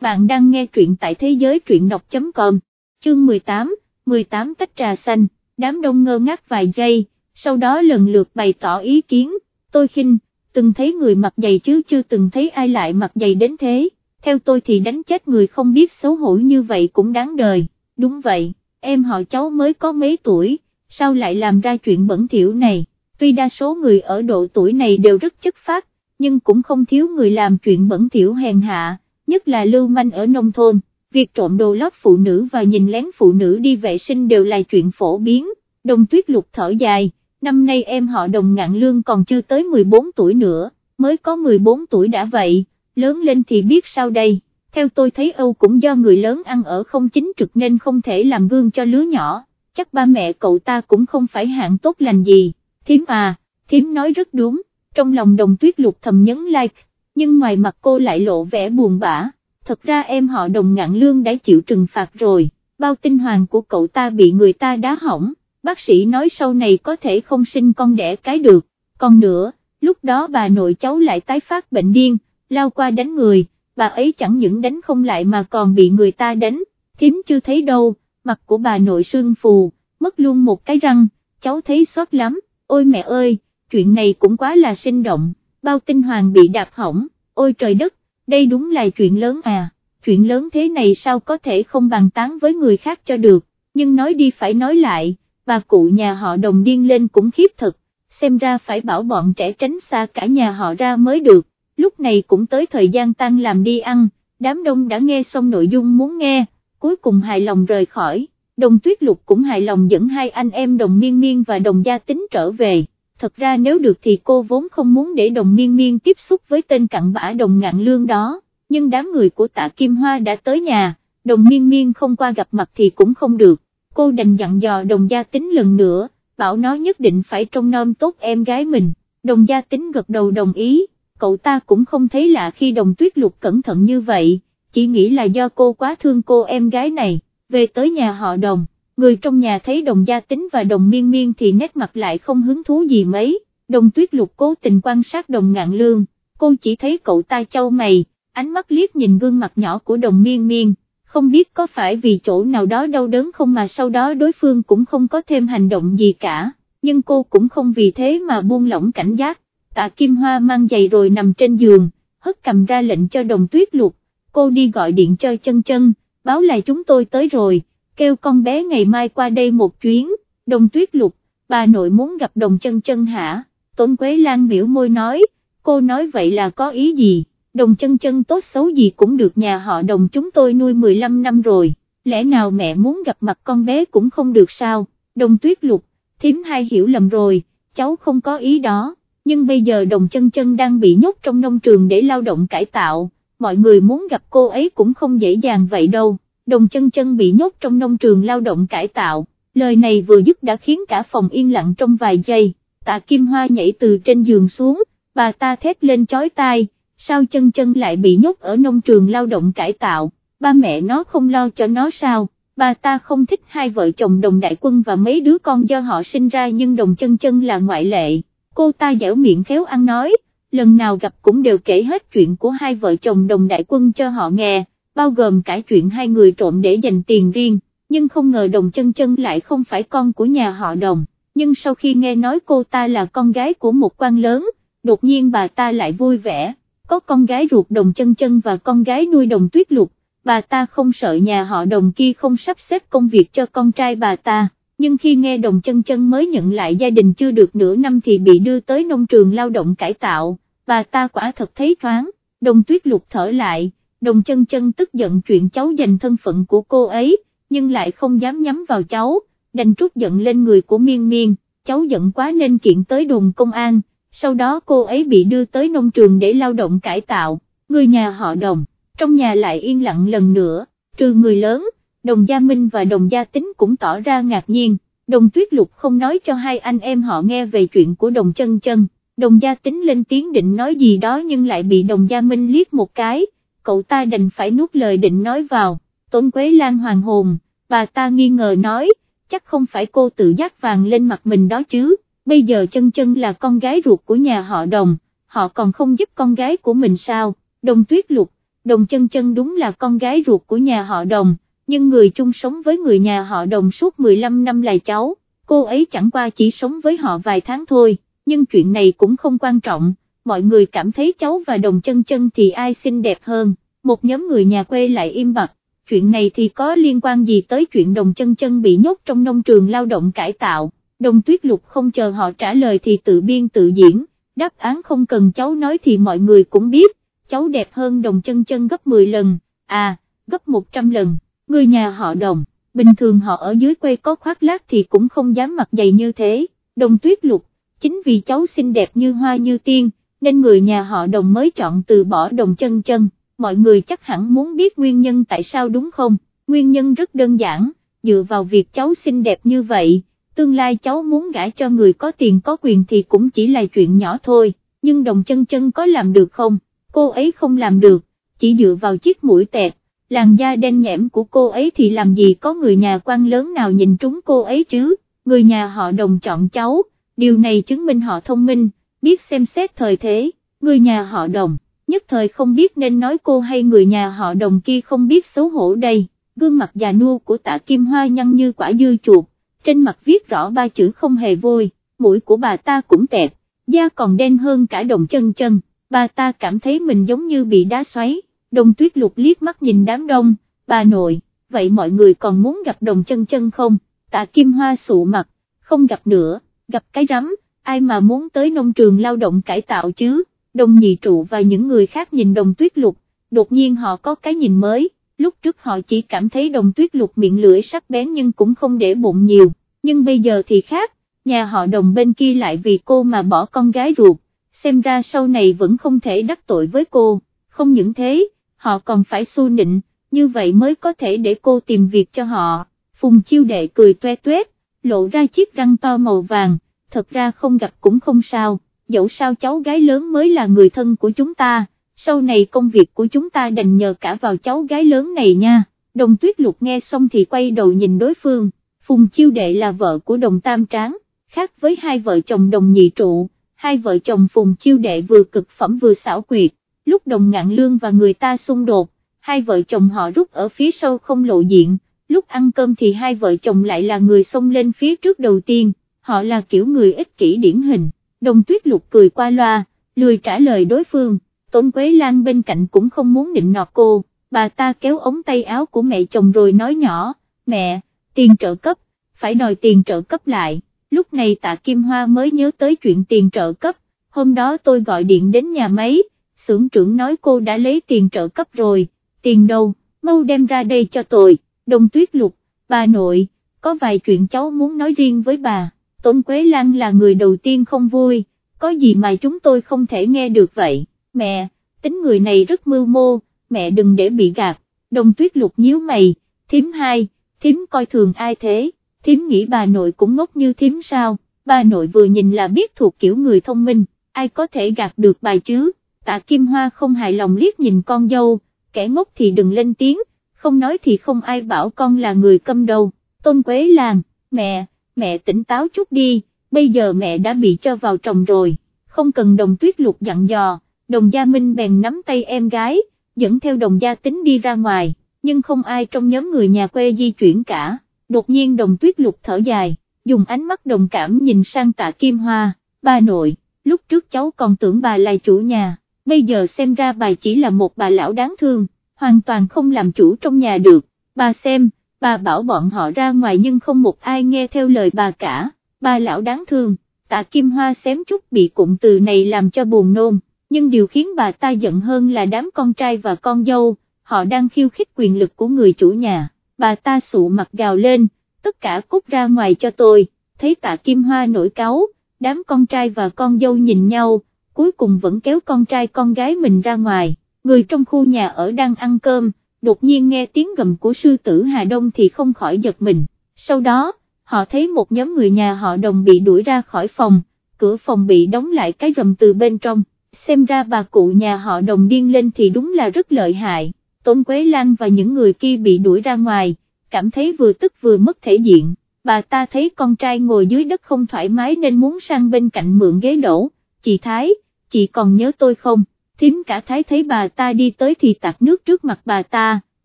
bạn đang nghe truyện tại thế giới truyện đọc.com, chương 18, 18 tách trà xanh, đám đông ngơ ngác vài giây, sau đó lần lượt bày tỏ ý kiến, tôi khinh, từng thấy người mặc giày chứ chưa từng thấy ai lại mặc giày đến thế, theo tôi thì đánh chết người không biết xấu hổ như vậy cũng đáng đời, đúng vậy, em họ cháu mới có mấy tuổi, sao lại làm ra chuyện bẩn thỉu này, tuy đa số người ở độ tuổi này đều rất chất phát, nhưng cũng không thiếu người làm chuyện bẩn thỉu hèn hạ, nhất là lưu manh ở nông thôn, việc trộm đồ lót phụ nữ và nhìn lén phụ nữ đi vệ sinh đều là chuyện phổ biến, đồng tuyết lục thở dài, năm nay em họ đồng ngạn lương còn chưa tới 14 tuổi nữa, mới có 14 tuổi đã vậy, lớn lên thì biết sao đây, theo tôi thấy Âu cũng do người lớn ăn ở không chính trực nên không thể làm gương cho lứa nhỏ, chắc ba mẹ cậu ta cũng không phải hạng tốt lành gì, thím à, thím nói rất đúng, trong lòng đồng tuyết lục thầm nhấn like, nhưng ngoài mặt cô lại lộ vẻ buồn bã, thật ra em họ đồng ngạn lương đã chịu trừng phạt rồi, bao tinh hoàng của cậu ta bị người ta đá hỏng, bác sĩ nói sau này có thể không sinh con đẻ cái được, còn nữa, lúc đó bà nội cháu lại tái phát bệnh điên, lao qua đánh người, bà ấy chẳng những đánh không lại mà còn bị người ta đánh, thím chưa thấy đâu, mặt của bà nội sương phù, mất luôn một cái răng, cháu thấy xót lắm, ôi mẹ ơi, chuyện này cũng quá là sinh động bao tinh hoàng bị đạp hỏng, ôi trời đất, đây đúng là chuyện lớn à, chuyện lớn thế này sao có thể không bàn tán với người khác cho được, nhưng nói đi phải nói lại, bà cụ nhà họ đồng điên lên cũng khiếp thật, xem ra phải bảo bọn trẻ tránh xa cả nhà họ ra mới được, lúc này cũng tới thời gian tăng làm đi ăn, đám đông đã nghe xong nội dung muốn nghe, cuối cùng hài lòng rời khỏi, đồng tuyết lục cũng hài lòng dẫn hai anh em đồng miên miên và đồng gia tính trở về thật ra nếu được thì cô vốn không muốn để đồng miên miên tiếp xúc với tên cặn bã đồng ngạn lương đó, nhưng đám người của tạ Kim Hoa đã tới nhà, đồng miên miên không qua gặp mặt thì cũng không được, cô đành dặn dò đồng gia tính lần nữa, bảo nó nhất định phải trông nom tốt em gái mình, đồng gia tính gật đầu đồng ý, cậu ta cũng không thấy lạ khi đồng tuyết lục cẩn thận như vậy, chỉ nghĩ là do cô quá thương cô em gái này, về tới nhà họ đồng người trong nhà thấy đồng gia tính và đồng miên miên thì nét mặt lại không hứng thú gì mấy, đồng tuyết lục cố tình quan sát đồng ngạn lương, cô chỉ thấy cậu ta châu mày, ánh mắt liếc nhìn gương mặt nhỏ của đồng miên miên, không biết có phải vì chỗ nào đó đau đớn không mà sau đó đối phương cũng không có thêm hành động gì cả, nhưng cô cũng không vì thế mà buông lỏng cảnh giác, tạ Kim Hoa mang giày rồi nằm trên giường, hất cầm ra lệnh cho đồng tuyết lục, cô đi gọi điện cho chân chân, báo là chúng tôi tới rồi kêu con bé ngày mai qua đây một chuyến, đồng tuyết lục, bà nội muốn gặp đồng chân chân hả, Tôn Quế Lan biểu môi nói, cô nói vậy là có ý gì, đồng chân chân tốt xấu gì cũng được nhà họ đồng chúng tôi nuôi 15 năm rồi, lẽ nào mẹ muốn gặp mặt con bé cũng không được sao, đồng tuyết lục, thím hai hiểu lầm rồi, cháu không có ý đó, nhưng bây giờ đồng chân chân đang bị nhốt trong nông trường để lao động cải tạo, mọi người muốn gặp cô ấy cũng không dễ dàng vậy đâu đồng chân chân bị nhốt trong nông trường lao động cải tạo, lời này vừa dứt đã khiến cả phòng yên lặng trong vài giây, tạ Kim Hoa nhảy từ trên giường xuống, bà ta thét lên chói tai, sao chân chân lại bị nhốt ở nông trường lao động cải tạo, ba mẹ nó không lo cho nó sao, bà ta không thích hai vợ chồng đồng đại quân và mấy đứa con do họ sinh ra nhưng đồng chân chân là ngoại lệ, cô ta dẻo miệng khéo ăn nói, lần nào gặp cũng đều kể hết chuyện của hai vợ chồng đồng đại quân cho họ nghe bao gồm cả chuyện hai người trộm để dành tiền riêng, nhưng không ngờ đồng chân chân lại không phải con của nhà họ đồng, nhưng sau khi nghe nói cô ta là con gái của một quan lớn, đột nhiên bà ta lại vui vẻ, có con gái ruột đồng chân chân và con gái nuôi đồng tuyết lục, bà ta không sợ nhà họ đồng kia không sắp xếp công việc cho con trai bà ta. Nhưng khi nghe đồng chân chân mới nhận lại gia đình chưa được nửa năm thì bị đưa tới nông trường lao động cải tạo, bà ta quả thật thấy thoáng, đồng tuyết lục thở lại, đồng chân chân tức giận chuyện cháu giành thân phận của cô ấy, nhưng lại không dám nhắm vào cháu, đành trút giận lên người của miên miên, cháu giận quá nên kiện tới đồn công an, sau đó cô ấy bị đưa tới nông trường để lao động cải tạo, người nhà họ đồng, trong nhà lại yên lặng lần nữa, trừ người lớn, đồng gia Minh và đồng gia Tính cũng tỏ ra ngạc nhiên, đồng tuyết lục không nói cho hai anh em họ nghe về chuyện của đồng chân chân, đồng gia Tính lên tiếng định nói gì đó nhưng lại bị đồng gia Minh liếc một cái, cậu ta đành phải nuốt lời định nói vào, Tôn Quế Lan hoàng hồn, bà ta nghi ngờ nói, chắc không phải cô tự giác vàng lên mặt mình đó chứ, bây giờ chân chân là con gái ruột của nhà họ đồng, họ còn không giúp con gái của mình sao, đồng tuyết lục, đồng chân chân đúng là con gái ruột của nhà họ đồng, nhưng người chung sống với người nhà họ đồng suốt 15 năm là cháu, cô ấy chẳng qua chỉ sống với họ vài tháng thôi, nhưng chuyện này cũng không quan trọng, mọi người cảm thấy cháu và đồng chân chân thì ai xinh đẹp hơn, một nhóm người nhà quê lại im bặt, chuyện này thì có liên quan gì tới chuyện đồng chân chân bị nhốt trong nông trường lao động cải tạo, đồng tuyết lục không chờ họ trả lời thì tự biên tự diễn, đáp án không cần cháu nói thì mọi người cũng biết, cháu đẹp hơn đồng chân chân gấp 10 lần, à, gấp 100 lần, người nhà họ đồng, bình thường họ ở dưới quê có khoác lác thì cũng không dám mặc dày như thế, đồng tuyết lục, chính vì cháu xinh đẹp như hoa như tiên, nên người nhà họ đồng mới chọn từ bỏ đồng chân chân, mọi người chắc hẳn muốn biết nguyên nhân tại sao đúng không, nguyên nhân rất đơn giản, dựa vào việc cháu xinh đẹp như vậy, tương lai cháu muốn gả cho người có tiền có quyền thì cũng chỉ là chuyện nhỏ thôi, nhưng đồng chân chân có làm được không, cô ấy không làm được, chỉ dựa vào chiếc mũi tẹt, làn da đen nhẽm của cô ấy thì làm gì có người nhà quan lớn nào nhìn trúng cô ấy chứ, người nhà họ đồng chọn cháu, điều này chứng minh họ thông minh, biết xem xét thời thế, người nhà họ đồng, nhất thời không biết nên nói cô hay người nhà họ đồng kia không biết xấu hổ đây, gương mặt già nua của tạ Kim Hoa nhăn như quả dưa chuột, trên mặt viết rõ ba chữ không hề vui, mũi của bà ta cũng tẹt, da còn đen hơn cả đồng chân chân, bà ta cảm thấy mình giống như bị đá xoáy, đồng tuyết lục liếc mắt nhìn đám đông, bà nội, vậy mọi người còn muốn gặp đồng chân chân không, tạ Kim Hoa sụ mặt, không gặp nữa, gặp cái rắm, ai mà muốn tới nông trường lao động cải tạo chứ, đồng nhị trụ và những người khác nhìn đồng tuyết lục, đột nhiên họ có cái nhìn mới, lúc trước họ chỉ cảm thấy đồng tuyết lục miệng lưỡi sắc bén nhưng cũng không để bụng nhiều, nhưng bây giờ thì khác, nhà họ đồng bên kia lại vì cô mà bỏ con gái ruột, xem ra sau này vẫn không thể đắc tội với cô, không những thế, họ còn phải xu nịnh, như vậy mới có thể để cô tìm việc cho họ, phùng chiêu đệ cười toe toét, lộ ra chiếc răng to màu vàng, thật ra không gặp cũng không sao, dẫu sao cháu gái lớn mới là người thân của chúng ta, sau này công việc của chúng ta đành nhờ cả vào cháu gái lớn này nha, đồng tuyết lục nghe xong thì quay đầu nhìn đối phương, Phùng Chiêu Đệ là vợ của đồng tam tráng, khác với hai vợ chồng đồng nhị trụ, hai vợ chồng Phùng Chiêu Đệ vừa cực phẩm vừa xảo quyệt, lúc đồng ngạn lương và người ta xung đột, hai vợ chồng họ rút ở phía sau không lộ diện, lúc ăn cơm thì hai vợ chồng lại là người xông lên phía trước đầu tiên họ là kiểu người ích kỷ điển hình, đồng tuyết lục cười qua loa, lười trả lời đối phương, Tôn Quế Lan bên cạnh cũng không muốn định nọt cô, bà ta kéo ống tay áo của mẹ chồng rồi nói nhỏ, mẹ, tiền trợ cấp, phải đòi tiền trợ cấp lại, lúc này tạ Kim Hoa mới nhớ tới chuyện tiền trợ cấp, hôm đó tôi gọi điện đến nhà máy, xưởng trưởng nói cô đã lấy tiền trợ cấp rồi, tiền đâu, mau đem ra đây cho tôi, đồng tuyết lục, bà nội, có vài chuyện cháu muốn nói riêng với bà. Tôn Quế Lan là người đầu tiên không vui, có gì mà chúng tôi không thể nghe được vậy, mẹ, tính người này rất mưu mô, mẹ đừng để bị gạt, đồng tuyết lục nhíu mày, thím hai, thím coi thường ai thế, thím nghĩ bà nội cũng ngốc như thím sao, bà nội vừa nhìn là biết thuộc kiểu người thông minh, ai có thể gạt được bà chứ, tạ Kim Hoa không hài lòng liếc nhìn con dâu, kẻ ngốc thì đừng lên tiếng, không nói thì không ai bảo con là người câm đầu, tôn quế làng, mẹ, mẹ tỉnh táo chút đi, bây giờ mẹ đã bị cho vào chồng rồi, không cần đồng tuyết lục dặn dò, đồng gia Minh bèn nắm tay em gái, dẫn theo đồng gia tính đi ra ngoài, nhưng không ai trong nhóm người nhà quê di chuyển cả, đột nhiên đồng tuyết lục thở dài, dùng ánh mắt đồng cảm nhìn sang tạ Kim Hoa, ba nội, lúc trước cháu còn tưởng bà là chủ nhà, bây giờ xem ra bà chỉ là một bà lão đáng thương, hoàn toàn không làm chủ trong nhà được, bà xem, bà bảo bọn họ ra ngoài nhưng không một ai nghe theo lời bà cả, bà lão đáng thương, tạ Kim Hoa xém chút bị cụm từ này làm cho buồn nôn, nhưng điều khiến bà ta giận hơn là đám con trai và con dâu, họ đang khiêu khích quyền lực của người chủ nhà, bà ta sụ mặt gào lên, tất cả cút ra ngoài cho tôi, thấy tạ Kim Hoa nổi cáu, đám con trai và con dâu nhìn nhau, cuối cùng vẫn kéo con trai con gái mình ra ngoài, người trong khu nhà ở đang ăn cơm, đột nhiên nghe tiếng gầm của sư tử Hà Đông thì không khỏi giật mình, sau đó, họ thấy một nhóm người nhà họ đồng bị đuổi ra khỏi phòng, cửa phòng bị đóng lại cái rầm từ bên trong, xem ra bà cụ nhà họ đồng điên lên thì đúng là rất lợi hại, Tôn Quế Lan và những người kia bị đuổi ra ngoài, cảm thấy vừa tức vừa mất thể diện, bà ta thấy con trai ngồi dưới đất không thoải mái nên muốn sang bên cạnh mượn ghế đổ, chị Thái, chị còn nhớ tôi không, thím cả thái thấy bà ta đi tới thì tạt nước trước mặt bà ta,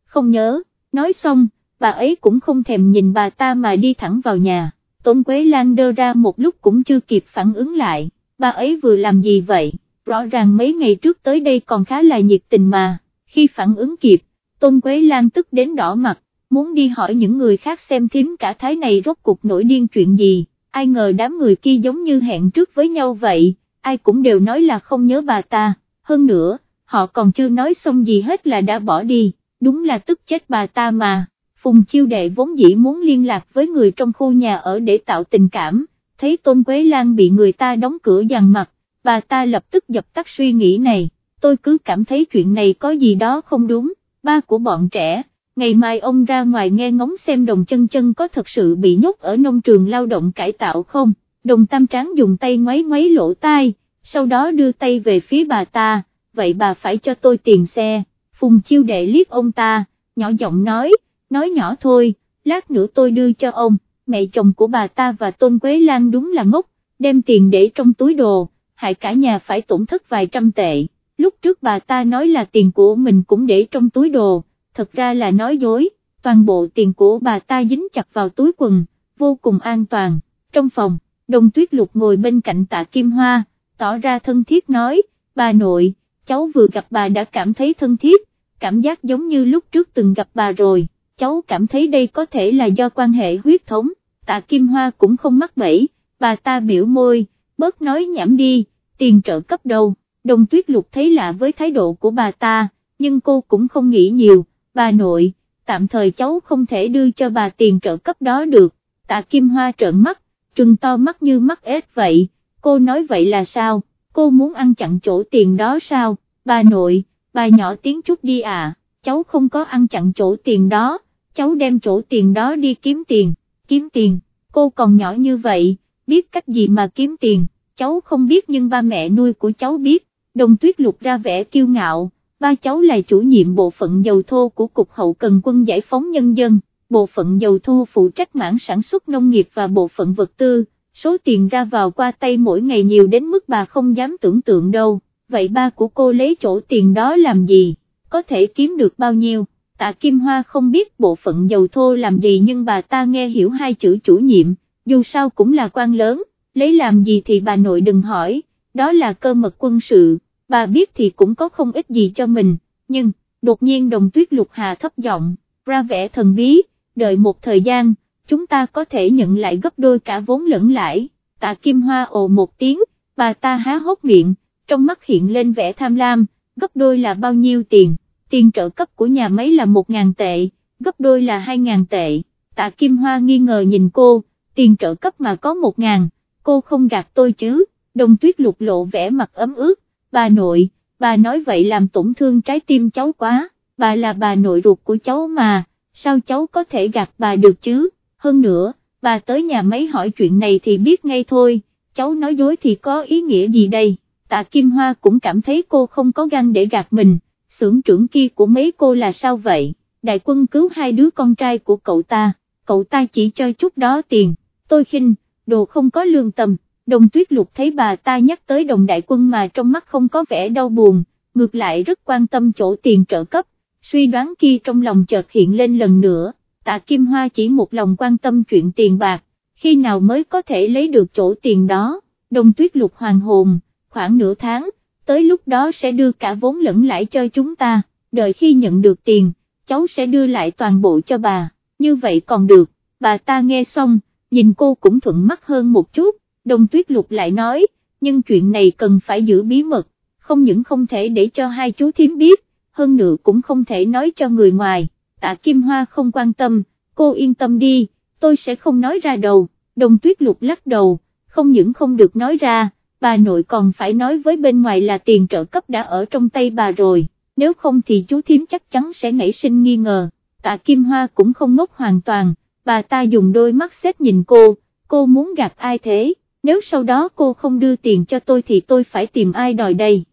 không nhớ, nói xong, bà ấy cũng không thèm nhìn bà ta mà đi thẳng vào nhà, Tôn Quế Lan đơ ra một lúc cũng chưa kịp phản ứng lại, bà ấy vừa làm gì vậy, rõ ràng mấy ngày trước tới đây còn khá là nhiệt tình mà, khi phản ứng kịp, Tôn Quế Lan tức đến đỏ mặt, muốn đi hỏi những người khác xem thím cả thái này rốt cuộc nổi điên chuyện gì, ai ngờ đám người kia giống như hẹn trước với nhau vậy, ai cũng đều nói là không nhớ bà ta, hơn nữa, họ còn chưa nói xong gì hết là đã bỏ đi, đúng là tức chết bà ta mà. Phùng Chiêu Đệ vốn dĩ muốn liên lạc với người trong khu nhà ở để tạo tình cảm, thấy Tôn Quế Lan bị người ta đóng cửa dằn mặt, bà ta lập tức dập tắt suy nghĩ này, tôi cứ cảm thấy chuyện này có gì đó không đúng, ba của bọn trẻ, ngày mai ông ra ngoài nghe ngóng xem đồng chân chân có thật sự bị nhốt ở nông trường lao động cải tạo không, đồng tam tráng dùng tay ngoáy ngoáy lỗ tai, sau đó đưa tay về phía bà ta, vậy bà phải cho tôi tiền xe, Phùng Chiêu Đệ liếc ông ta, nhỏ giọng nói, nói nhỏ thôi, lát nữa tôi đưa cho ông, mẹ chồng của bà ta và Tôn Quế Lan đúng là ngốc, đem tiền để trong túi đồ, hại cả nhà phải tổn thất vài trăm tệ, lúc trước bà ta nói là tiền của mình cũng để trong túi đồ, thật ra là nói dối, toàn bộ tiền của bà ta dính chặt vào túi quần, vô cùng an toàn, trong phòng, đồng tuyết lục ngồi bên cạnh tạ Kim Hoa, tỏ ra thân thiết nói, bà nội, cháu vừa gặp bà đã cảm thấy thân thiết, cảm giác giống như lúc trước từng gặp bà rồi cháu cảm thấy đây có thể là do quan hệ huyết thống, tạ Kim Hoa cũng không mắc bẫy, bà ta biểu môi, bớt nói nhảm đi, tiền trợ cấp đâu, đồng tuyết lục thấy lạ với thái độ của bà ta, nhưng cô cũng không nghĩ nhiều, bà nội, tạm thời cháu không thể đưa cho bà tiền trợ cấp đó được, tạ Kim Hoa trợn mắt, trừng to mắt như mắt ếch vậy, cô nói vậy là sao, cô muốn ăn chặn chỗ tiền đó sao, bà nội, bà nhỏ tiếng chút đi à, cháu không có ăn chặn chỗ tiền đó. Cháu đem chỗ tiền đó đi kiếm tiền, kiếm tiền, cô còn nhỏ như vậy, biết cách gì mà kiếm tiền, cháu không biết nhưng ba mẹ nuôi của cháu biết, đồng tuyết lục ra vẻ kiêu ngạo, ba cháu là chủ nhiệm bộ phận dầu thô của Cục Hậu Cần Quân Giải phóng Nhân dân, bộ phận dầu thô phụ trách mảng sản xuất nông nghiệp và bộ phận vật tư, số tiền ra vào qua tay mỗi ngày nhiều đến mức bà không dám tưởng tượng đâu, vậy ba của cô lấy chỗ tiền đó làm gì, có thể kiếm được bao nhiêu? tạ Kim Hoa không biết bộ phận dầu thô làm gì nhưng bà ta nghe hiểu hai chữ chủ nhiệm, dù sao cũng là quan lớn, lấy làm gì thì bà nội đừng hỏi, đó là cơ mật quân sự, bà biết thì cũng có không ít gì cho mình, nhưng, đột nhiên đồng tuyết lục hà thấp giọng, ra vẻ thần bí, đợi một thời gian, chúng ta có thể nhận lại gấp đôi cả vốn lẫn lãi, tạ Kim Hoa ồ một tiếng, bà ta há hốc miệng, trong mắt hiện lên vẻ tham lam, gấp đôi là bao nhiêu tiền? Tiền trợ cấp của nhà máy là 1.000 tệ, gấp đôi là 2.000 tệ, tạ Kim Hoa nghi ngờ nhìn cô, tiền trợ cấp mà có 1.000, cô không gạt tôi chứ, đồng tuyết lục lộ vẻ mặt ấm ướt, bà nội, bà nói vậy làm tổn thương trái tim cháu quá, bà là bà nội ruột của cháu mà, sao cháu có thể gạt bà được chứ, hơn nữa, bà tới nhà máy hỏi chuyện này thì biết ngay thôi, cháu nói dối thì có ý nghĩa gì đây, tạ Kim Hoa cũng cảm thấy cô không có gan để gạt mình xưởng trưởng kia của mấy cô là sao vậy, đại quân cứu hai đứa con trai của cậu ta, cậu ta chỉ cho chút đó tiền, tôi khinh, đồ không có lương tâm, đồng tuyết lục thấy bà ta nhắc tới đồng đại quân mà trong mắt không có vẻ đau buồn, ngược lại rất quan tâm chỗ tiền trợ cấp, suy đoán kia trong lòng chợt hiện lên lần nữa, tạ Kim Hoa chỉ một lòng quan tâm chuyện tiền bạc, khi nào mới có thể lấy được chỗ tiền đó, đồng tuyết lục hoàng hồn, khoảng nửa tháng, tới lúc đó sẽ đưa cả vốn lẫn lãi cho chúng ta, đợi khi nhận được tiền, cháu sẽ đưa lại toàn bộ cho bà, như vậy còn được, bà ta nghe xong, nhìn cô cũng thuận mắt hơn một chút, đồng tuyết lục lại nói, nhưng chuyện này cần phải giữ bí mật, không những không thể để cho hai chú thím biết, hơn nữa cũng không thể nói cho người ngoài, tạ Kim Hoa không quan tâm, cô yên tâm đi, tôi sẽ không nói ra đầu, đồng tuyết lục lắc đầu, không những không được nói ra, bà nội còn phải nói với bên ngoài là tiền trợ cấp đã ở trong tay bà rồi, nếu không thì chú thím chắc chắn sẽ nảy sinh nghi ngờ, tạ Kim Hoa cũng không ngốc hoàn toàn, bà ta dùng đôi mắt xếp nhìn cô, cô muốn gạt ai thế, nếu sau đó cô không đưa tiền cho tôi thì tôi phải tìm ai đòi đây,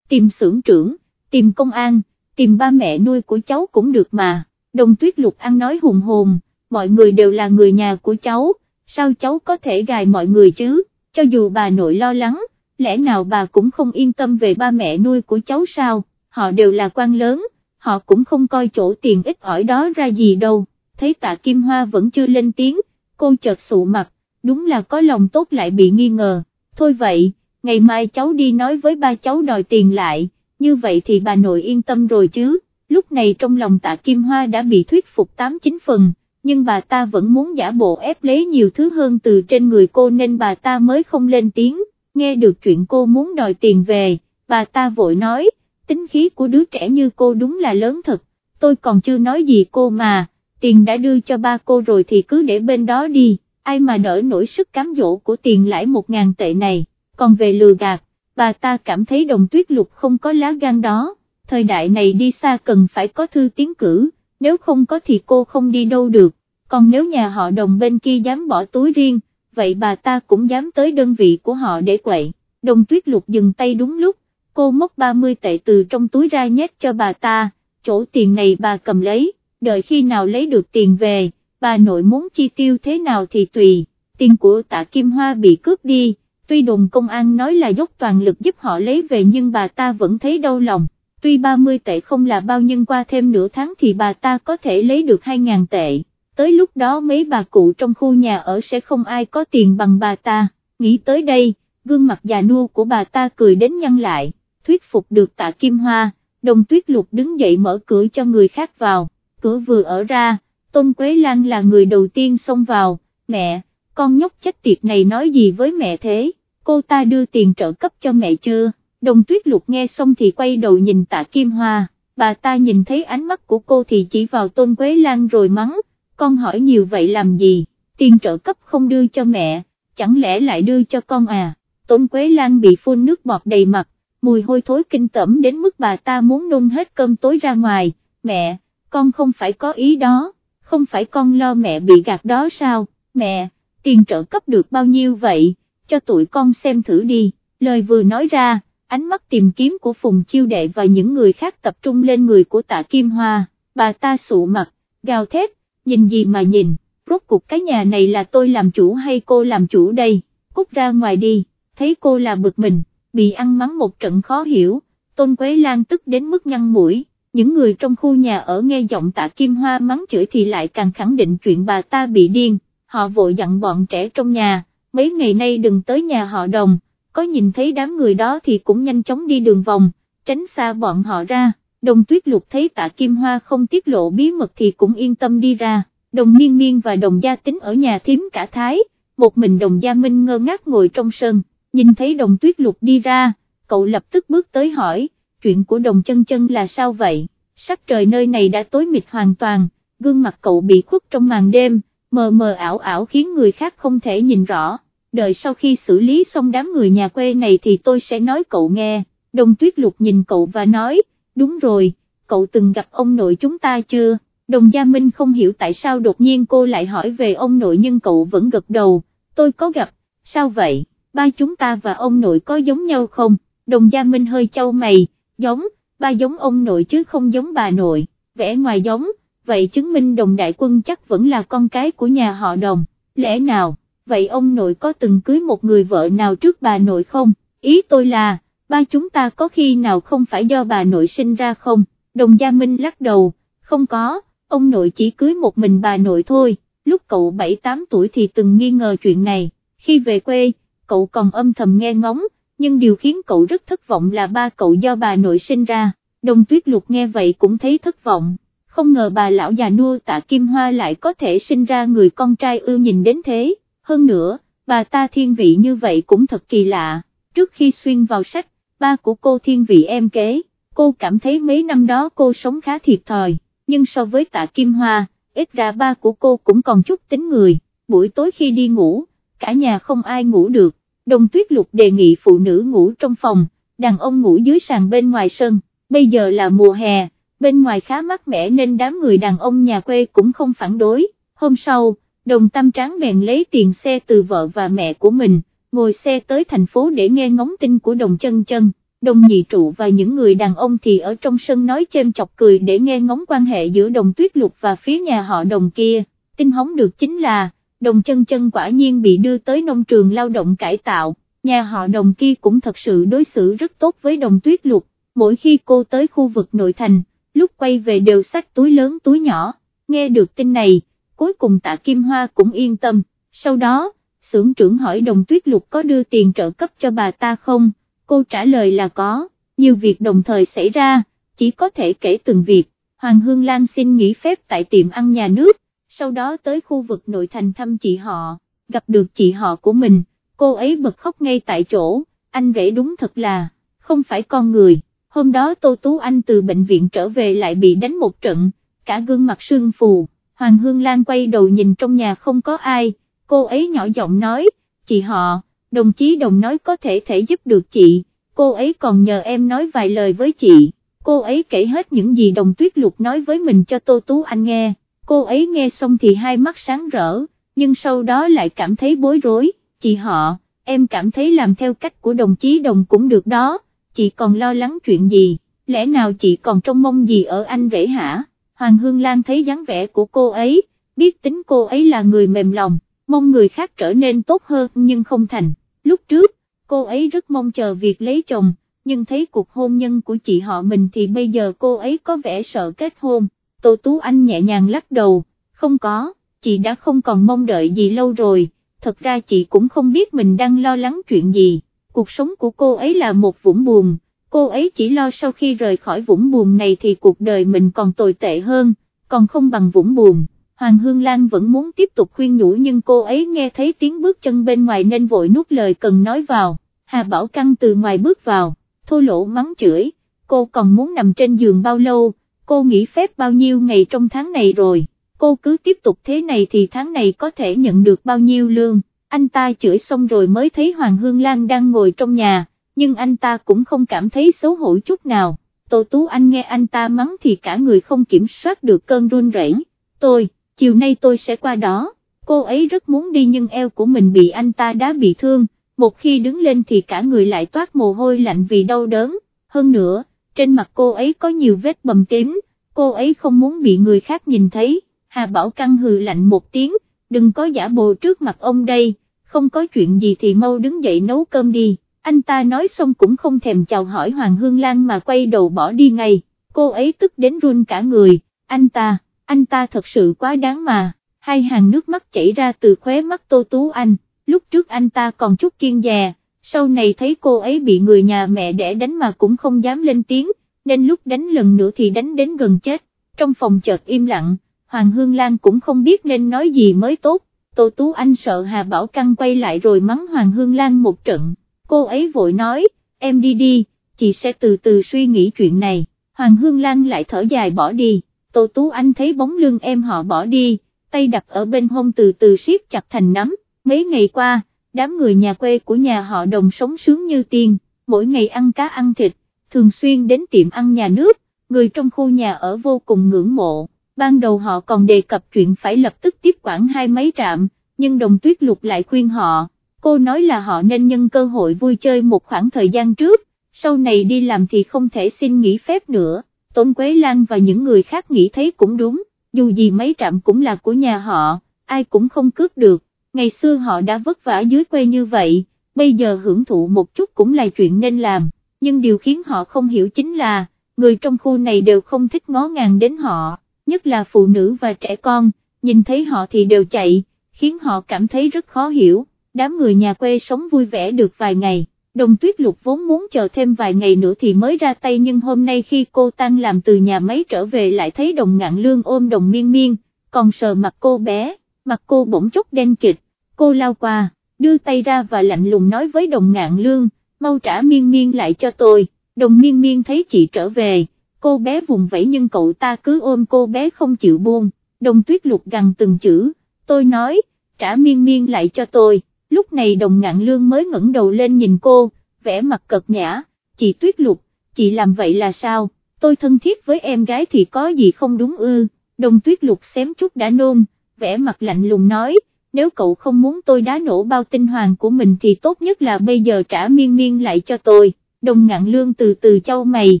tìm xưởng trưởng, tìm công an, tìm ba mẹ nuôi của cháu cũng được mà, đồng tuyết lục ăn nói hùng hồn, mọi người đều là người nhà của cháu, sao cháu có thể gài mọi người chứ? cho dù bà nội lo lắng, lẽ nào bà cũng không yên tâm về ba mẹ nuôi của cháu sao, họ đều là quan lớn, họ cũng không coi chỗ tiền ít ỏi đó ra gì đâu, thấy tạ Kim Hoa vẫn chưa lên tiếng, cô chợt sụ mặt, đúng là có lòng tốt lại bị nghi ngờ, thôi vậy, ngày mai cháu đi nói với ba cháu đòi tiền lại, như vậy thì bà nội yên tâm rồi chứ, lúc này trong lòng tạ Kim Hoa đã bị thuyết phục 8-9 phần, nhưng bà ta vẫn muốn giả bộ ép lấy nhiều thứ hơn từ trên người cô nên bà ta mới không lên tiếng, nghe được chuyện cô muốn đòi tiền về, bà ta vội nói, tính khí của đứa trẻ như cô đúng là lớn thật, tôi còn chưa nói gì cô mà, tiền đã đưa cho ba cô rồi thì cứ để bên đó đi, ai mà đỡ nổi sức cám dỗ của tiền lãi một ngàn tệ này, còn về lừa gạt, bà ta cảm thấy đồng tuyết lục không có lá gan đó, thời đại này đi xa cần phải có thư tiến cử, nếu không có thì cô không đi đâu được, còn nếu nhà họ đồng bên kia dám bỏ túi riêng, vậy bà ta cũng dám tới đơn vị của họ để quậy, đồng tuyết lục dừng tay đúng lúc, cô móc 30 tệ từ trong túi ra nhét cho bà ta, chỗ tiền này bà cầm lấy, đợi khi nào lấy được tiền về, bà nội muốn chi tiêu thế nào thì tùy, tiền của tạ Kim Hoa bị cướp đi, tuy đồn công an nói là dốc toàn lực giúp họ lấy về nhưng bà ta vẫn thấy đau lòng, tuy 30 tệ không là bao nhưng qua thêm nửa tháng thì bà ta có thể lấy được 2.000 tệ, tới lúc đó mấy bà cụ trong khu nhà ở sẽ không ai có tiền bằng bà ta, nghĩ tới đây, gương mặt già nua của bà ta cười đến nhăn lại, thuyết phục được tạ Kim Hoa, đồng tuyết lục đứng dậy mở cửa cho người khác vào, cửa vừa ở ra, Tôn Quế Lan là người đầu tiên xông vào, mẹ, con nhóc chết tiệt này nói gì với mẹ thế, cô ta đưa tiền trợ cấp cho mẹ chưa, đồng tuyết lục nghe xong thì quay đầu nhìn tạ Kim Hoa, bà ta nhìn thấy ánh mắt của cô thì chỉ vào Tôn Quế Lan rồi mắng, con hỏi nhiều vậy làm gì, tiền trợ cấp không đưa cho mẹ, chẳng lẽ lại đưa cho con à, Tôn Quế Lan bị phun nước bọt đầy mặt, mùi hôi thối kinh tởm đến mức bà ta muốn nôn hết cơm tối ra ngoài, mẹ, con không phải có ý đó, không phải con lo mẹ bị gạt đó sao, mẹ, tiền trợ cấp được bao nhiêu vậy, cho tụi con xem thử đi, lời vừa nói ra, ánh mắt tìm kiếm của Phùng Chiêu Đệ và những người khác tập trung lên người của tạ Kim Hoa, bà ta sụ mặt, gào thét, nhìn gì mà nhìn, rốt cuộc cái nhà này là tôi làm chủ hay cô làm chủ đây, cút ra ngoài đi, thấy cô là bực mình bị ăn mắng một trận khó hiểu, Tôn Quế Lan tức đến mức nhăn mũi, những người trong khu nhà ở nghe giọng tạ Kim Hoa mắng chửi thì lại càng khẳng định chuyện bà ta bị điên, họ vội dặn bọn trẻ trong nhà, mấy ngày nay đừng tới nhà họ đồng, có nhìn thấy đám người đó thì cũng nhanh chóng đi đường vòng, tránh xa bọn họ ra, đồng tuyết lục thấy tạ Kim Hoa không tiết lộ bí mật thì cũng yên tâm đi ra, đồng miên miên và đồng gia tính ở nhà thím cả thái, một mình đồng gia minh ngơ ngác ngồi trong sân nhìn thấy đồng tuyết lục đi ra, cậu lập tức bước tới hỏi, chuyện của đồng chân chân là sao vậy, sắc trời nơi này đã tối mịt hoàn toàn, gương mặt cậu bị khuất trong màn đêm, mờ mờ ảo ảo khiến người khác không thể nhìn rõ, đợi sau khi xử lý xong đám người nhà quê này thì tôi sẽ nói cậu nghe, đồng tuyết lục nhìn cậu và nói, đúng rồi, cậu từng gặp ông nội chúng ta chưa? Đồng Gia Minh không hiểu tại sao đột nhiên cô lại hỏi về ông nội nhưng cậu vẫn gật đầu, tôi có gặp, sao vậy? ba chúng ta và ông nội có giống nhau không, đồng gia minh hơi châu mày, giống, ba giống ông nội chứ không giống bà nội, vẽ ngoài giống, vậy chứng minh đồng đại quân chắc vẫn là con cái của nhà họ đồng, lẽ nào, vậy ông nội có từng cưới một người vợ nào trước bà nội không, ý tôi là, ba chúng ta có khi nào không phải do bà nội sinh ra không, đồng gia minh lắc đầu, không có, ông nội chỉ cưới một mình bà nội thôi, lúc cậu 7-8 tuổi thì từng nghi ngờ chuyện này, khi về quê, cậu còn âm thầm nghe ngóng, nhưng điều khiến cậu rất thất vọng là ba cậu do bà nội sinh ra, đồng tuyết lục nghe vậy cũng thấy thất vọng, không ngờ bà lão già nua tạ Kim Hoa lại có thể sinh ra người con trai ưa nhìn đến thế, hơn nữa, bà ta thiên vị như vậy cũng thật kỳ lạ, trước khi xuyên vào sách, ba của cô thiên vị em kế, cô cảm thấy mấy năm đó cô sống khá thiệt thòi, nhưng so với tạ Kim Hoa, ít ra ba của cô cũng còn chút tính người, buổi tối khi đi ngủ, cả nhà không ai ngủ được, đồng tuyết lục đề nghị phụ nữ ngủ trong phòng, đàn ông ngủ dưới sàn bên ngoài sân, bây giờ là mùa hè, bên ngoài khá mát mẻ nên đám người đàn ông nhà quê cũng không phản đối, hôm sau, đồng tâm tráng bèn lấy tiền xe từ vợ và mẹ của mình, ngồi xe tới thành phố để nghe ngóng tin của đồng chân chân. Đồng nhị trụ và những người đàn ông thì ở trong sân nói chêm chọc cười để nghe ngóng quan hệ giữa đồng tuyết lục và phía nhà họ đồng kia, tin hóng được chính là, đồng chân chân quả nhiên bị đưa tới nông trường lao động cải tạo, nhà họ đồng kia cũng thật sự đối xử rất tốt với đồng tuyết lục, mỗi khi cô tới khu vực nội thành, lúc quay về đều xách túi lớn túi nhỏ, nghe được tin này, cuối cùng tạ Kim Hoa cũng yên tâm, sau đó, xưởng trưởng hỏi đồng tuyết lục có đưa tiền trợ cấp cho bà ta không, cô trả lời là có, nhiều việc đồng thời xảy ra, chỉ có thể kể từng việc, Hoàng Hương Lan xin nghỉ phép tại tiệm ăn nhà nước, sau đó tới khu vực nội thành thăm chị họ, gặp được chị họ của mình, cô ấy bật khóc ngay tại chỗ, anh rể đúng thật là, không phải con người, hôm đó Tô Tú Anh từ bệnh viện trở về lại bị đánh một trận, cả gương mặt sưng phù, Hoàng Hương Lan quay đầu nhìn trong nhà không có ai, cô ấy nhỏ giọng nói, chị họ, đồng chí đồng nói có thể thể giúp được chị, cô ấy còn nhờ em nói vài lời với chị, cô ấy kể hết những gì đồng tuyết lục nói với mình cho Tô Tú Anh nghe, cô ấy nghe xong thì hai mắt sáng rỡ, nhưng sau đó lại cảm thấy bối rối, chị họ, em cảm thấy làm theo cách của đồng chí đồng cũng được đó, chị còn lo lắng chuyện gì, lẽ nào chị còn trông mong gì ở anh rể hả? Hoàng Hương Lan thấy dáng vẻ của cô ấy, biết tính cô ấy là người mềm lòng, mong người khác trở nên tốt hơn nhưng không thành, lúc trước, cô ấy rất mong chờ việc lấy chồng, nhưng thấy cuộc hôn nhân của chị họ mình thì bây giờ cô ấy có vẻ sợ kết hôn, Tô Tú Anh nhẹ nhàng lắc đầu, không có, chị đã không còn mong đợi gì lâu rồi, thật ra chị cũng không biết mình đang lo lắng chuyện gì, cuộc sống của cô ấy là một vũng buồn, cô ấy chỉ lo sau khi rời khỏi vũng buồn này thì cuộc đời mình còn tồi tệ hơn, còn không bằng vũng buồn. Hoàng Hương Lan vẫn muốn tiếp tục khuyên nhủ nhưng cô ấy nghe thấy tiếng bước chân bên ngoài nên vội nuốt lời cần nói vào, Hà Bảo Căng từ ngoài bước vào, thô lỗ mắng chửi, cô còn muốn nằm trên giường bao lâu, cô nghỉ phép bao nhiêu ngày trong tháng này rồi, cô cứ tiếp tục thế này thì tháng này có thể nhận được bao nhiêu lương, anh ta chửi xong rồi mới thấy Hoàng Hương Lan đang ngồi trong nhà, nhưng anh ta cũng không cảm thấy xấu hổ chút nào, Tô Tú Anh nghe anh ta mắng thì cả người không kiểm soát được cơn run rẩy. tôi, chiều nay tôi sẽ qua đó, cô ấy rất muốn đi nhưng eo của mình bị anh ta đã bị thương, một khi đứng lên thì cả người lại toát mồ hôi lạnh vì đau đớn, hơn nữa, trên mặt cô ấy có nhiều vết bầm tím, cô ấy không muốn bị người khác nhìn thấy, Hà Bảo Căng hừ lạnh một tiếng, đừng có giả bộ trước mặt ông đây, không có chuyện gì thì mau đứng dậy nấu cơm đi, anh ta nói xong cũng không thèm chào hỏi Hoàng Hương Lan mà quay đầu bỏ đi ngay, cô ấy tức đến run cả người, anh ta, anh ta thật sự quá đáng mà, hai hàng nước mắt chảy ra từ khóe mắt Tô Tú Anh, lúc trước anh ta còn chút kiên dè, sau này thấy cô ấy bị người nhà mẹ đẻ đánh mà cũng không dám lên tiếng, nên lúc đánh lần nữa thì đánh đến gần chết, trong phòng chợt im lặng, Hoàng Hương Lan cũng không biết nên nói gì mới tốt, Tô Tú Anh sợ Hà Bảo Căng quay lại rồi mắng Hoàng Hương Lan một trận, cô ấy vội nói, em đi đi, chị sẽ từ từ suy nghĩ chuyện này, Hoàng Hương Lan lại thở dài bỏ đi, Tô Tú Anh thấy bóng lưng em họ bỏ đi, tay đặt ở bên hông từ từ siết chặt thành nắm, mấy ngày qua, đám người nhà quê của nhà họ đồng sống sướng như tiên, mỗi ngày ăn cá ăn thịt, thường xuyên đến tiệm ăn nhà nước, người trong khu nhà ở vô cùng ngưỡng mộ, ban đầu họ còn đề cập chuyện phải lập tức tiếp quản hai mấy trạm, nhưng đồng tuyết lục lại khuyên họ, cô nói là họ nên nhân cơ hội vui chơi một khoảng thời gian trước, sau này đi làm thì không thể xin nghỉ phép nữa, Tôn Quế Lan và những người khác nghĩ thấy cũng đúng, dù gì mấy trạm cũng là của nhà họ, ai cũng không cướp được, ngày xưa họ đã vất vả dưới quê như vậy, bây giờ hưởng thụ một chút cũng là chuyện nên làm, nhưng điều khiến họ không hiểu chính là, người trong khu này đều không thích ngó ngàng đến họ, nhất là phụ nữ và trẻ con, nhìn thấy họ thì đều chạy, khiến họ cảm thấy rất khó hiểu, đám người nhà quê sống vui vẻ được vài ngày. Đồng tuyết lục vốn muốn chờ thêm vài ngày nữa thì mới ra tay nhưng hôm nay khi cô tăng làm từ nhà máy trở về lại thấy đồng ngạn lương ôm đồng miên miên, còn sờ mặt cô bé, mặt cô bỗng chốc đen kịch, cô lao qua, đưa tay ra và lạnh lùng nói với đồng ngạn lương, mau trả miên miên lại cho tôi, đồng miên miên thấy chị trở về, cô bé vùng vẫy nhưng cậu ta cứ ôm cô bé không chịu buông, đồng tuyết lục gằn từng chữ, tôi nói, trả miên miên lại cho tôi, lúc này đồng ngạn lương mới ngẩng đầu lên nhìn cô, vẻ mặt cật nhã, chị tuyết lục, chị làm vậy là sao, tôi thân thiết với em gái thì có gì không đúng ư, đồng tuyết lục xém chút đã nôn, vẻ mặt lạnh lùng nói, nếu cậu không muốn tôi đá nổ bao tinh hoàng của mình thì tốt nhất là bây giờ trả miên miên lại cho tôi, đồng ngạn lương từ từ châu mày,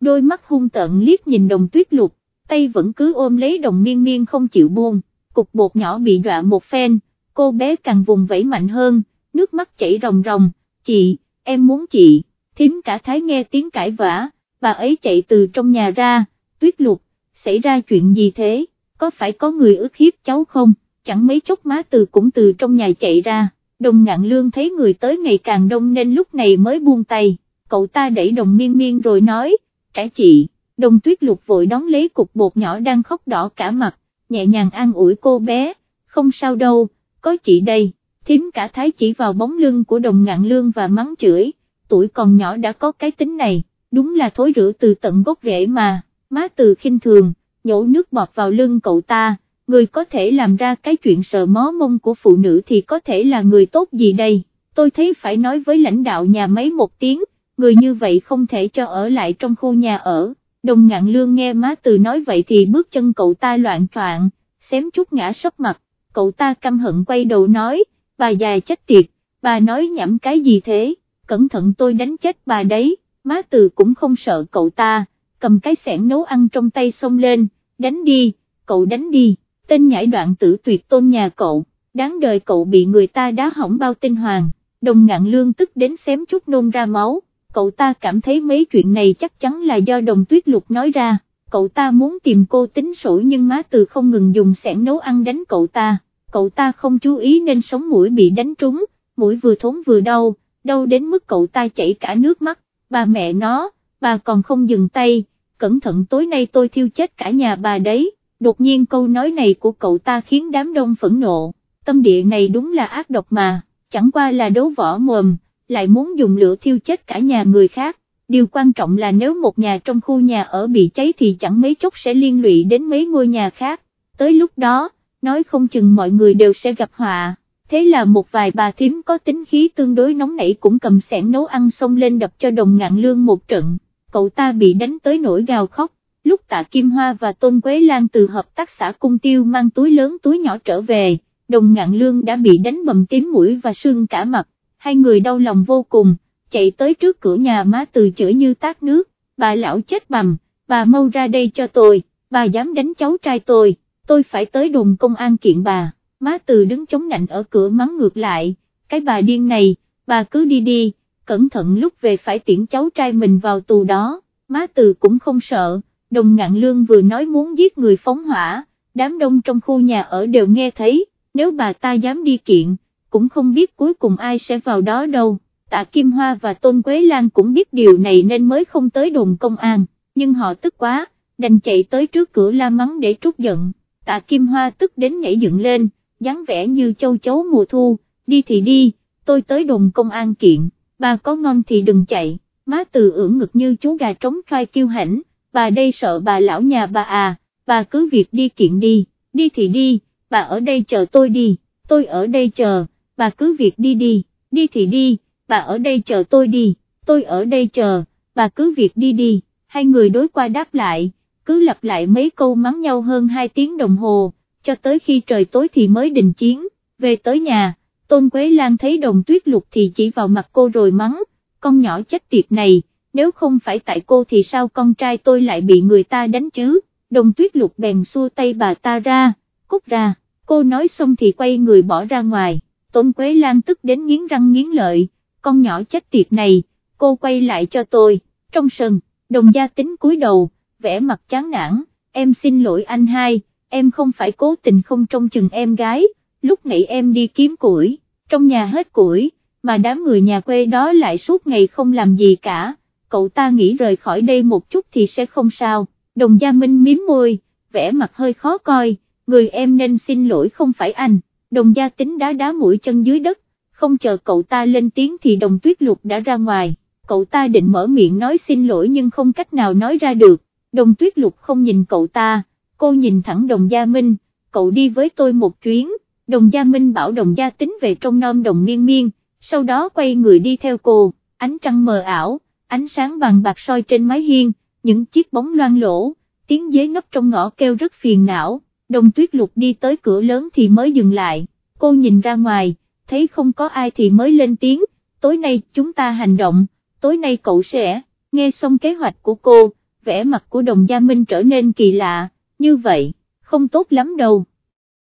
đôi mắt hung tợn liếc nhìn đồng tuyết lục, tay vẫn cứ ôm lấy đồng miên miên không chịu buông, cục bột nhỏ bị đọa một phen, cô bé càng vùng vẫy mạnh hơn, nước mắt chảy ròng ròng, chị, em muốn chị, thím cả thái nghe tiếng cãi vã, bà ấy chạy từ trong nhà ra, tuyết lục, xảy ra chuyện gì thế, có phải có người ức hiếp cháu không, chẳng mấy chốc má từ cũng từ trong nhà chạy ra, đồng ngạn lương thấy người tới ngày càng đông nên lúc này mới buông tay, cậu ta đẩy đồng miên miên rồi nói, trả chị, đồng tuyết lục vội đón lấy cục bột nhỏ đang khóc đỏ cả mặt, nhẹ nhàng an ủi cô bé, không sao đâu, có chị đây, thím cả thái chỉ vào bóng lưng của đồng ngạn lương và mắng chửi, tuổi còn nhỏ đã có cái tính này, đúng là thối rửa từ tận gốc rễ mà, má từ khinh thường, nhổ nước bọt vào lưng cậu ta, người có thể làm ra cái chuyện sợ mó mông của phụ nữ thì có thể là người tốt gì đây, tôi thấy phải nói với lãnh đạo nhà máy một tiếng, người như vậy không thể cho ở lại trong khu nhà ở, đồng ngạn lương nghe má từ nói vậy thì bước chân cậu ta loạn troạn, xém chút ngã sấp mặt, cậu ta căm hận quay đầu nói, bà già chết tiệt, bà nói nhảm cái gì thế, cẩn thận tôi đánh chết bà đấy, má từ cũng không sợ cậu ta, cầm cái sẻn nấu ăn trong tay xông lên, đánh đi, cậu đánh đi, tên nhảy đoạn tử tuyệt tôn nhà cậu, đáng đời cậu bị người ta đá hỏng bao tinh hoàng, đồng ngạn lương tức đến xém chút nôn ra máu, cậu ta cảm thấy mấy chuyện này chắc chắn là do đồng tuyết lục nói ra, cậu ta muốn tìm cô tính sổ nhưng má từ không ngừng dùng sẻn nấu ăn đánh cậu ta, cậu ta không chú ý nên sống mũi bị đánh trúng, mũi vừa thốn vừa đau, đau đến mức cậu ta chảy cả nước mắt, bà mẹ nó, bà còn không dừng tay, cẩn thận tối nay tôi thiêu chết cả nhà bà đấy, đột nhiên câu nói này của cậu ta khiến đám đông phẫn nộ, tâm địa này đúng là ác độc mà, chẳng qua là đấu võ mồm, lại muốn dùng lửa thiêu chết cả nhà người khác. Điều quan trọng là nếu một nhà trong khu nhà ở bị cháy thì chẳng mấy chốc sẽ liên lụy đến mấy ngôi nhà khác, tới lúc đó, nói không chừng mọi người đều sẽ gặp họa. Thế là một vài bà thím có tính khí tương đối nóng nảy cũng cầm sẻn nấu ăn xông lên đập cho đồng ngạn lương một trận, cậu ta bị đánh tới nỗi gào khóc, lúc tạ Kim Hoa và Tôn Quế Lan từ hợp tác xã cung tiêu mang túi lớn túi nhỏ trở về, đồng ngạn lương đã bị đánh bầm tím mũi và sưng cả mặt, hai người đau lòng vô cùng, chạy tới trước cửa nhà má từ chửi như tát nước, bà lão chết bầm, bà mau ra đây cho tôi, bà dám đánh cháu trai tôi, tôi phải tới đồn công an kiện bà, má từ đứng chống nạnh ở cửa mắng ngược lại, cái bà điên này, bà cứ đi đi, cẩn thận lúc về phải tiễn cháu trai mình vào tù đó, má từ cũng không sợ, đồng ngạn lương vừa nói muốn giết người phóng hỏa, đám đông trong khu nhà ở đều nghe thấy, nếu bà ta dám đi kiện, cũng không biết cuối cùng ai sẽ vào đó đâu. Tạ Kim Hoa và Tôn Quế Lan cũng biết điều này nên mới không tới đồn công an, nhưng họ tức quá, đành chạy tới trước cửa la mắng để trút giận, tạ Kim Hoa tức đến nhảy dựng lên, dáng vẻ như châu chấu mùa thu, đi thì đi, tôi tới đồn công an kiện, bà có ngon thì đừng chạy, má từ ưỡng ngực như chú gà trống khoai kiêu hãnh, bà đây sợ bà lão nhà bà à, bà cứ việc đi kiện đi, đi thì đi, bà ở đây chờ tôi đi, tôi ở đây chờ, bà cứ việc đi đi, đi thì đi bà ở đây chờ tôi đi, tôi ở đây chờ, bà cứ việc đi đi, hai người đối qua đáp lại, cứ lặp lại mấy câu mắng nhau hơn hai tiếng đồng hồ, cho tới khi trời tối thì mới đình chiến, về tới nhà, Tôn Quế Lan thấy đồng tuyết lục thì chỉ vào mặt cô rồi mắng, con nhỏ chết tiệt này, nếu không phải tại cô thì sao con trai tôi lại bị người ta đánh chứ, đồng tuyết lục bèn xua tay bà ta ra, cút ra, cô nói xong thì quay người bỏ ra ngoài, Tôn Quế Lan tức đến nghiến răng nghiến lợi, con nhỏ chết tiệt này, cô quay lại cho tôi, trong sân, đồng gia tính cúi đầu, vẻ mặt chán nản, em xin lỗi anh hai, em không phải cố tình không trông chừng em gái, lúc nãy em đi kiếm củi, trong nhà hết củi, mà đám người nhà quê đó lại suốt ngày không làm gì cả, cậu ta nghĩ rời khỏi đây một chút thì sẽ không sao, đồng gia minh miếm môi, vẻ mặt hơi khó coi, người em nên xin lỗi không phải anh, đồng gia tính đá đá mũi chân dưới đất, không chờ cậu ta lên tiếng thì đồng tuyết lục đã ra ngoài, cậu ta định mở miệng nói xin lỗi nhưng không cách nào nói ra được, đồng tuyết lục không nhìn cậu ta, cô nhìn thẳng đồng gia minh, cậu đi với tôi một chuyến, đồng gia minh bảo đồng gia tính về trong nom đồng miên miên, sau đó quay người đi theo cô, ánh trăng mờ ảo, ánh sáng vàng bạc soi trên mái hiên, những chiếc bóng loang lỗ, tiếng dế nấp trong ngõ kêu rất phiền não, đồng tuyết lục đi tới cửa lớn thì mới dừng lại, cô nhìn ra ngoài, thấy không có ai thì mới lên tiếng, tối nay chúng ta hành động, tối nay cậu sẽ, nghe xong kế hoạch của cô, vẻ mặt của đồng gia Minh trở nên kỳ lạ, như vậy, không tốt lắm đâu.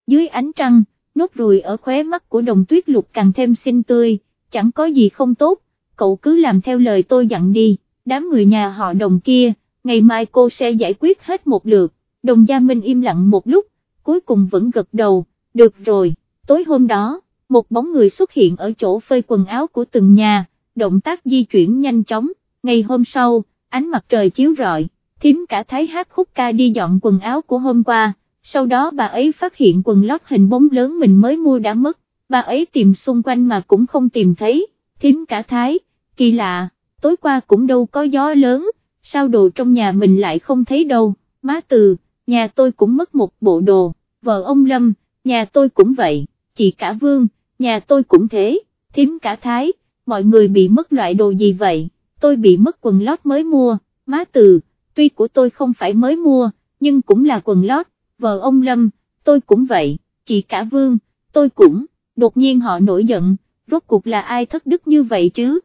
Dưới ánh trăng, nốt ruồi ở khóe mắt của đồng tuyết lục càng thêm xinh tươi, chẳng có gì không tốt, cậu cứ làm theo lời tôi dặn đi, đám người nhà họ đồng kia, ngày mai cô sẽ giải quyết hết một lượt, đồng gia Minh im lặng một lúc, cuối cùng vẫn gật đầu, được rồi, tối hôm đó, một bóng người xuất hiện ở chỗ phơi quần áo của từng nhà, động tác di chuyển nhanh chóng, ngày hôm sau, ánh mặt trời chiếu rọi, thím cả thái hát khúc ca đi dọn quần áo của hôm qua, sau đó bà ấy phát hiện quần lót hình bóng lớn mình mới mua đã mất, bà ấy tìm xung quanh mà cũng không tìm thấy, thím cả thái, kỳ lạ, tối qua cũng đâu có gió lớn, sao đồ trong nhà mình lại không thấy đâu, má từ, nhà tôi cũng mất một bộ đồ, vợ ông Lâm, nhà tôi cũng vậy, chị cả Vương, nhà tôi cũng thế, thím cả Thái, mọi người bị mất loại đồ gì vậy, tôi bị mất quần lót mới mua, má từ, tuy của tôi không phải mới mua, nhưng cũng là quần lót, vợ ông Lâm, tôi cũng vậy, chị cả Vương, tôi cũng, đột nhiên họ nổi giận, rốt cuộc là ai thất đức như vậy chứ?